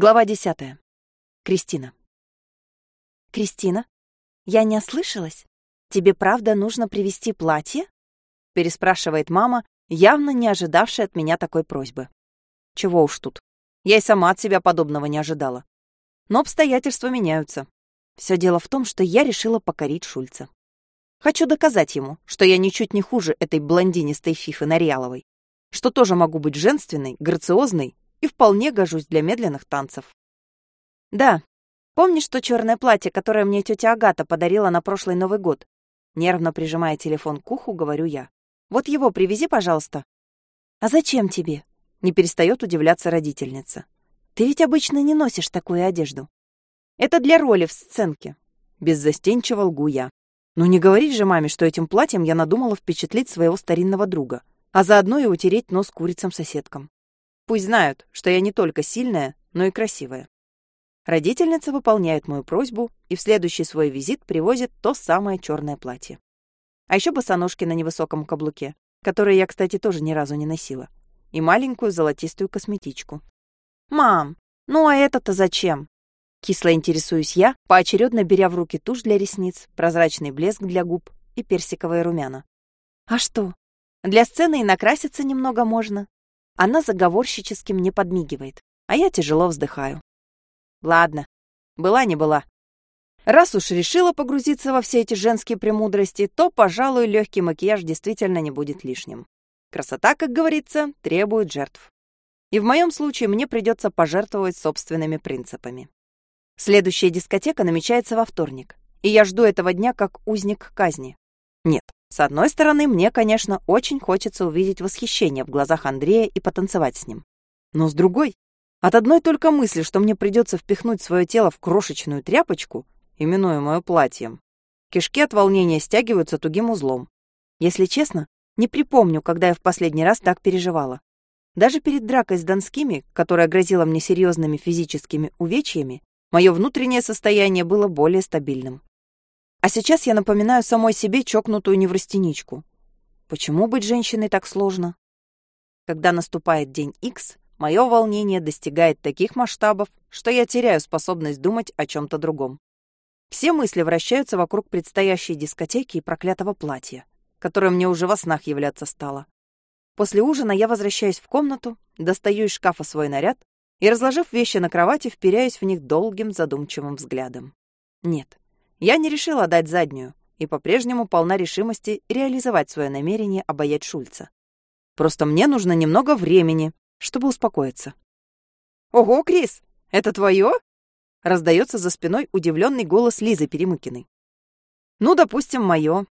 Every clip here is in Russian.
Глава десятая. Кристина. «Кристина, я не ослышалась? Тебе правда нужно привезти платье?» переспрашивает мама, явно не ожидавшая от меня такой просьбы. Чего уж тут. Я и сама от себя подобного не ожидала. Но обстоятельства меняются. Все дело в том, что я решила покорить Шульца. Хочу доказать ему, что я ничуть не хуже этой блондинистой фифы Нарьяловой, что тоже могу быть женственной, грациозной и вполне гожусь для медленных танцев. Да, помнишь то черное платье, которое мне тетя Агата подарила на прошлый Новый год? Нервно прижимая телефон к уху, говорю я. Вот его привези, пожалуйста. А зачем тебе? Не перестает удивляться родительница. Ты ведь обычно не носишь такую одежду. Это для роли в сценке. Беззастенчиво лгу я. Ну не говорить же маме, что этим платьем я надумала впечатлить своего старинного друга, а заодно и утереть нос курицам-соседкам. Пусть знают, что я не только сильная, но и красивая. Родительница выполняет мою просьбу и в следующий свой визит привозит то самое черное платье. А еще босоножки на невысоком каблуке, которые я, кстати, тоже ни разу не носила, и маленькую золотистую косметичку. «Мам, ну а это-то зачем?» Кисло интересуюсь я, поочередно беря в руки тушь для ресниц, прозрачный блеск для губ и персиковые румяна. «А что? Для сцены и накраситься немного можно. Она заговорщически мне подмигивает, а я тяжело вздыхаю. Ладно, была не была. Раз уж решила погрузиться во все эти женские премудрости, то, пожалуй, легкий макияж действительно не будет лишним. Красота, как говорится, требует жертв. И в моем случае мне придется пожертвовать собственными принципами. Следующая дискотека намечается во вторник, и я жду этого дня как узник казни. Нет, с одной стороны, мне, конечно, очень хочется увидеть восхищение в глазах Андрея и потанцевать с ним. Но с другой, от одной только мысли, что мне придется впихнуть свое тело в крошечную тряпочку, именуемую платьем, кишки от волнения стягиваются тугим узлом. Если честно, не припомню, когда я в последний раз так переживала. Даже перед дракой с Донскими, которая грозила мне серьезными физическими увечьями, мое внутреннее состояние было более стабильным. А сейчас я напоминаю самой себе чокнутую неврастеничку. Почему быть женщиной так сложно? Когда наступает день X, мое волнение достигает таких масштабов, что я теряю способность думать о чем-то другом. Все мысли вращаются вокруг предстоящей дискотеки и проклятого платья, которое мне уже во снах являться стало. После ужина я возвращаюсь в комнату, достаю из шкафа свой наряд и, разложив вещи на кровати, вперяюсь в них долгим задумчивым взглядом. Нет, я не решила дать заднюю и по-прежнему полна решимости реализовать свое намерение обаять Шульца. Просто мне нужно немного времени, чтобы успокоиться. «Ого, Крис, это твое?» Раздается за спиной удивленный голос Лизы Перемыкиной. «Ну, допустим, мое.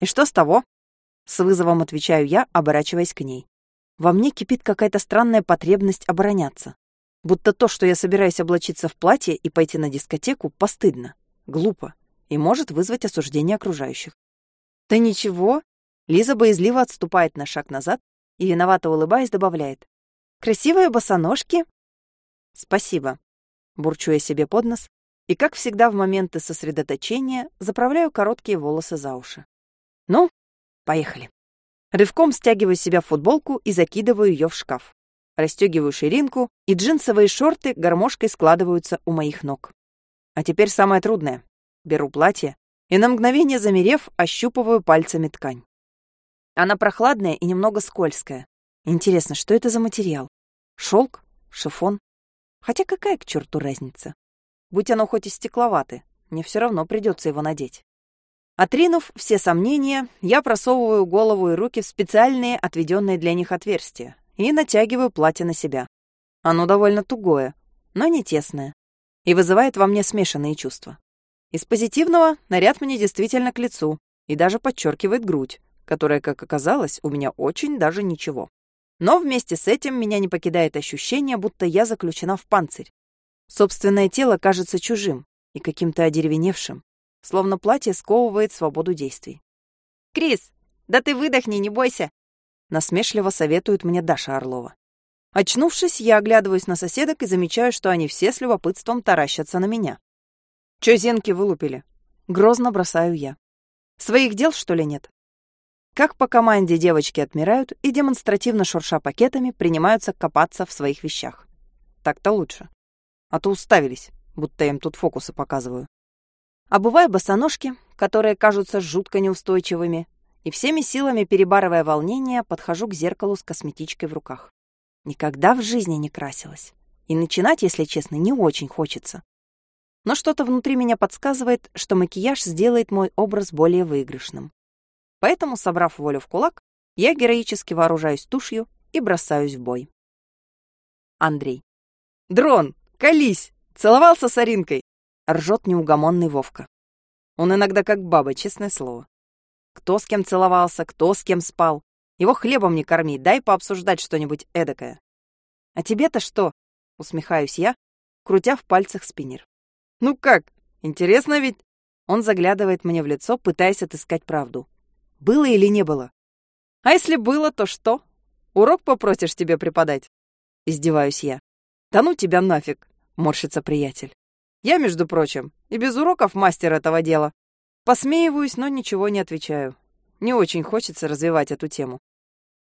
И что с того?» С вызовом отвечаю я, оборачиваясь к ней. Во мне кипит какая-то странная потребность обороняться. Будто то, что я собираюсь облачиться в платье и пойти на дискотеку, постыдно, глупо и может вызвать осуждение окружающих. «Да ничего». Лиза боязливо отступает на шаг назад и, виновато улыбаясь, добавляет. «Красивые босоножки?» «Спасибо», — бурчу я себе под нос, и, как всегда в моменты сосредоточения, заправляю короткие волосы за уши. «Ну, поехали». Рывком стягиваю себя футболку и закидываю ее в шкаф. Растегиваю ширинку, и джинсовые шорты гармошкой складываются у моих ног. А теперь самое трудное. Беру платье и на мгновение замерев, ощупываю пальцами ткань. Она прохладная и немного скользкая. Интересно, что это за материал? Шелк? Шифон? Хотя какая к черту разница? Будь оно хоть и стекловатое, мне все равно придется его надеть. Отринув все сомнения, я просовываю голову и руки в специальные, отведенные для них отверстия, и натягиваю платье на себя. Оно довольно тугое, но не тесное, и вызывает во мне смешанные чувства. Из позитивного наряд мне действительно к лицу и даже подчеркивает грудь, которая, как оказалось, у меня очень даже ничего. Но вместе с этим меня не покидает ощущение, будто я заключена в панцирь. Собственное тело кажется чужим и каким-то одеревеневшим, словно платье сковывает свободу действий. «Крис, да ты выдохни, не бойся!» Насмешливо советует мне Даша Орлова. Очнувшись, я оглядываюсь на соседок и замечаю, что они все с любопытством таращатся на меня. Чё зенки вылупили? Грозно бросаю я. Своих дел, что ли, нет? Как по команде девочки отмирают и, демонстративно шурша пакетами, принимаются копаться в своих вещах. Так-то лучше. а то уставились, будто я им тут фокусы показываю. Обуваю босоножки, которые кажутся жутко неустойчивыми, и всеми силами, перебарывая волнение, подхожу к зеркалу с косметичкой в руках. Никогда в жизни не красилась. И начинать, если честно, не очень хочется. Но что-то внутри меня подсказывает, что макияж сделает мой образ более выигрышным. Поэтому, собрав волю в кулак, я героически вооружаюсь тушью и бросаюсь в бой. Андрей. «Дрон, колись! Целовался с Аринкой!» — ржет неугомонный Вовка. Он иногда как баба, честное слово. Кто с кем целовался, кто с кем спал. Его хлебом не корми, дай пообсуждать что-нибудь эдакое. «А тебе-то что?» — усмехаюсь я, крутя в пальцах спиннер. «Ну как? Интересно ведь?» Он заглядывает мне в лицо, пытаясь отыскать правду. «Было или не было?» «А если было, то что? Урок попросишь тебе преподать?» Издеваюсь я. «Да ну тебя нафиг!» — морщится приятель. «Я, между прочим, и без уроков мастер этого дела. Посмеиваюсь, но ничего не отвечаю. Не очень хочется развивать эту тему.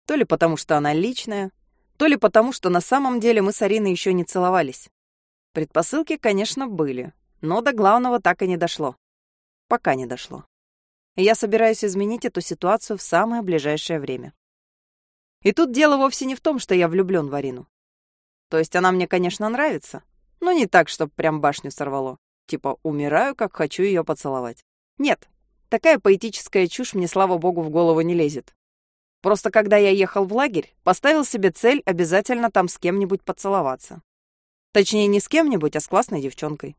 То ли потому, что она личная, то ли потому, что на самом деле мы с Ариной еще не целовались. Предпосылки, конечно, были, но до главного так и не дошло. Пока не дошло. Я собираюсь изменить эту ситуацию в самое ближайшее время. И тут дело вовсе не в том, что я влюблен в Арину. То есть она мне, конечно, нравится, но не так, чтобы прям башню сорвало. Типа, умираю, как хочу ее поцеловать. Нет, такая поэтическая чушь мне, слава богу, в голову не лезет. Просто когда я ехал в лагерь, поставил себе цель обязательно там с кем-нибудь поцеловаться. Точнее, не с кем-нибудь, а с классной девчонкой.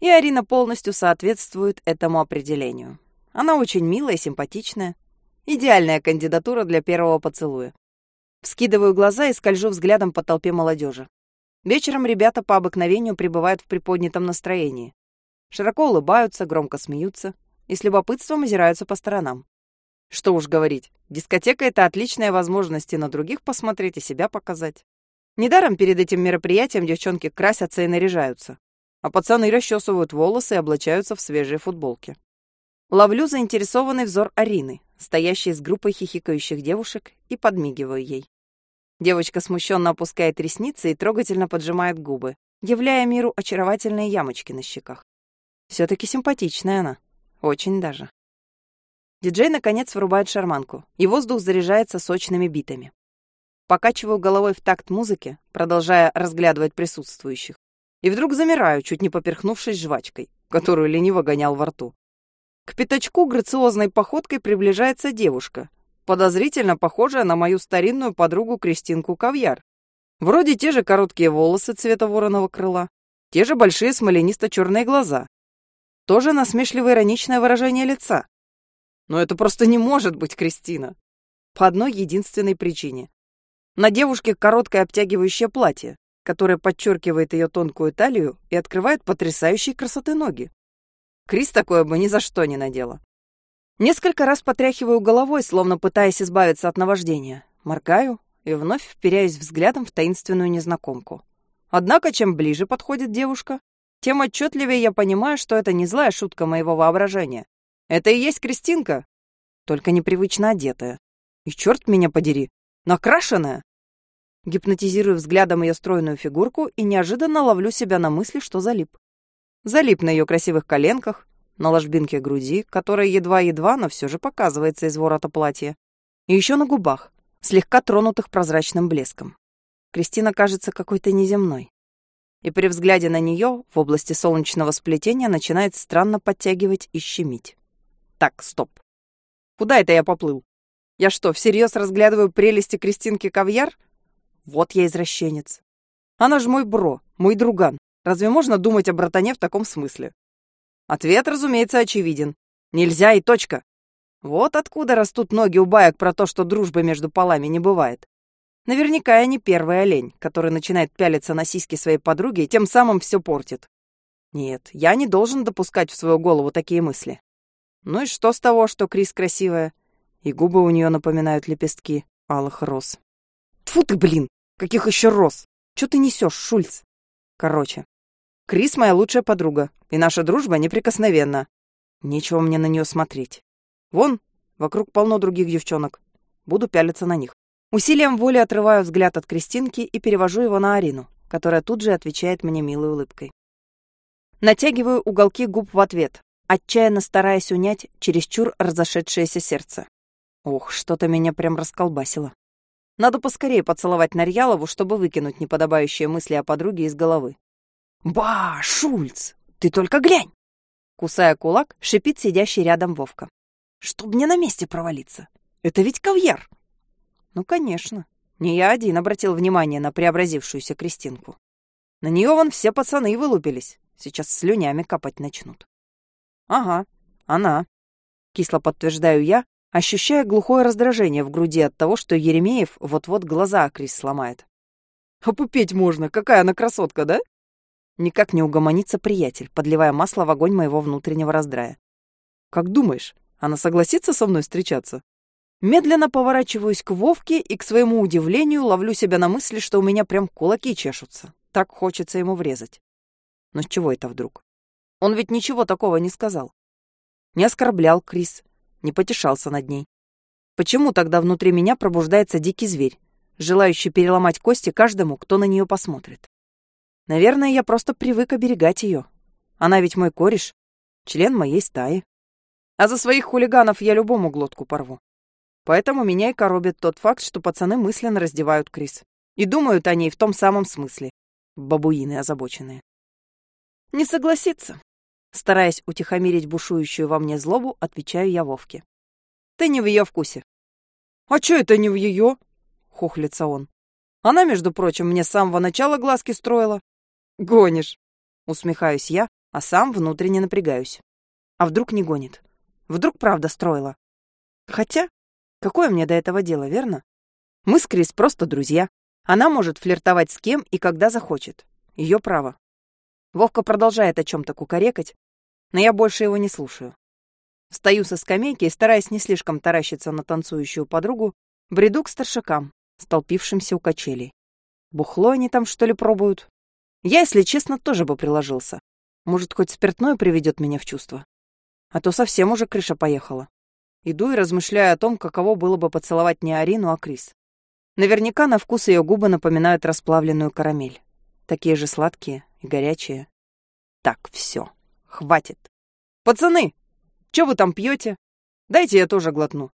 И Арина полностью соответствует этому определению. Она очень милая, симпатичная. Идеальная кандидатура для первого поцелуя. Вскидываю глаза и скольжу взглядом по толпе молодежи. Вечером ребята по обыкновению пребывают в приподнятом настроении. Широко улыбаются, громко смеются и с любопытством озираются по сторонам. Что уж говорить, дискотека — это отличная возможность и на других посмотреть, и себя показать. Недаром перед этим мероприятием девчонки красятся и наряжаются, а пацаны расчесывают волосы и облачаются в свежие футболки. Ловлю заинтересованный взор Арины, стоящей с группой хихикающих девушек, и подмигиваю ей. Девочка смущенно опускает ресницы и трогательно поджимает губы, являя миру очаровательные ямочки на щеках. все таки симпатичная она. Очень даже. Диджей, наконец, врубает шарманку, и воздух заряжается сочными битами. Покачиваю головой в такт музыки, продолжая разглядывать присутствующих. И вдруг замираю, чуть не поперхнувшись жвачкой, которую лениво гонял во рту. К пятачку грациозной походкой приближается девушка, подозрительно похожая на мою старинную подругу Кристинку Кавьяр. Вроде те же короткие волосы цвета вороного крыла, те же большие смоленисто-черные глаза, тоже насмешливое ироничное выражение лица. Но это просто не может быть Кристина. По одной единственной причине. На девушке короткое обтягивающее платье, которое подчеркивает ее тонкую талию и открывает потрясающей красоты ноги. Крис такое бы ни за что не надела. Несколько раз потряхиваю головой, словно пытаясь избавиться от наваждения. Моргаю и вновь вперяюсь взглядом в таинственную незнакомку. Однако, чем ближе подходит девушка, тем отчетливее я понимаю, что это не злая шутка моего воображения. Это и есть Кристинка, только непривычно одетая. И черт меня подери, накрашенная. Гипнотизирую взглядом ее стройную фигурку и неожиданно ловлю себя на мысли, что залип. Залип на ее красивых коленках, на ложбинке груди, которая едва-едва, но все же показывается из ворота платья. И еще на губах, слегка тронутых прозрачным блеском. Кристина кажется какой-то неземной и при взгляде на нее в области солнечного сплетения начинает странно подтягивать и щемить. Так, стоп. Куда это я поплыл? Я что, всерьез разглядываю прелести Кристинки Кавьяр? Вот я извращенец. Она же мой бро, мой друган. Разве можно думать о братане в таком смысле? Ответ, разумеется, очевиден. Нельзя и точка. Вот откуда растут ноги у баек про то, что дружбы между полами не бывает. Наверняка я не первый олень, который начинает пялиться на сиськи своей подруги и тем самым все портит. Нет, я не должен допускать в свою голову такие мысли. Ну и что с того, что Крис красивая? И губы у нее напоминают лепестки алых роз. Тфу ты, блин! Каких еще роз? Че ты несешь, Шульц? Короче, Крис моя лучшая подруга, и наша дружба неприкосновенна. Нечего мне на нее смотреть. Вон, вокруг полно других девчонок. Буду пялиться на них. Усилием воли отрываю взгляд от Кристинки и перевожу его на Арину, которая тут же отвечает мне милой улыбкой. Натягиваю уголки губ в ответ, отчаянно стараясь унять чересчур разошедшееся сердце. Ох, что-то меня прям расколбасило. Надо поскорее поцеловать Нарьялову, чтобы выкинуть неподобающие мысли о подруге из головы. «Ба, Шульц, ты только глянь!» Кусая кулак, шипит сидящий рядом Вовка. «Чтоб мне на месте провалиться! Это ведь кавьяр!» Ну, конечно. Не я один обратил внимание на преобразившуюся Кристинку. На нее вон все пацаны вылупились. Сейчас слюнями капать начнут. Ага, она. Кисло подтверждаю я, ощущая глухое раздражение в груди от того, что Еремеев вот-вот глаза Крис сломает. «Опупеть можно, какая она красотка, да?» Никак не угомонится приятель, подливая масло в огонь моего внутреннего раздрая. «Как думаешь, она согласится со мной встречаться?» Медленно поворачиваюсь к Вовке и, к своему удивлению, ловлю себя на мысли, что у меня прям кулаки чешутся. Так хочется ему врезать. Но с чего это вдруг? Он ведь ничего такого не сказал. Не оскорблял Крис, не потешался над ней. Почему тогда внутри меня пробуждается дикий зверь, желающий переломать кости каждому, кто на нее посмотрит? Наверное, я просто привык оберегать ее. Она ведь мой кореш, член моей стаи. А за своих хулиганов я любому глотку порву. Поэтому меня и коробит тот факт, что пацаны мысленно раздевают Крис. И думают о ней в том самом смысле. Бабуины озабоченные. Не согласится. Стараясь утихомирить бушующую во мне злобу, отвечаю я Вовке. Ты не в ее вкусе. А чё это не в ее? Хухлится он. Она, между прочим, мне с самого начала глазки строила. Гонишь. Усмехаюсь я, а сам внутренне напрягаюсь. А вдруг не гонит? Вдруг правда строила? Хотя, какое мне до этого дело, верно? Мы с Крис просто друзья. Она может флиртовать с кем и когда захочет. Ее право. Вовка продолжает о чем-то кукарекать, но я больше его не слушаю. Встаю со скамейки и, стараясь не слишком таращиться на танцующую подругу, бреду к старшакам, столпившимся у качелей. Бухло они там, что ли, пробуют? Я, если честно, тоже бы приложился. Может, хоть спиртное приведет меня в чувство. А то совсем уже крыша поехала. Иду и размышляю о том, каково было бы поцеловать не Арину, а Крис. Наверняка на вкус ее губы напоминают расплавленную карамель. Такие же сладкие и горячие. Так, все, хватит. Пацаны, что вы там пьете? Дайте я тоже глотну.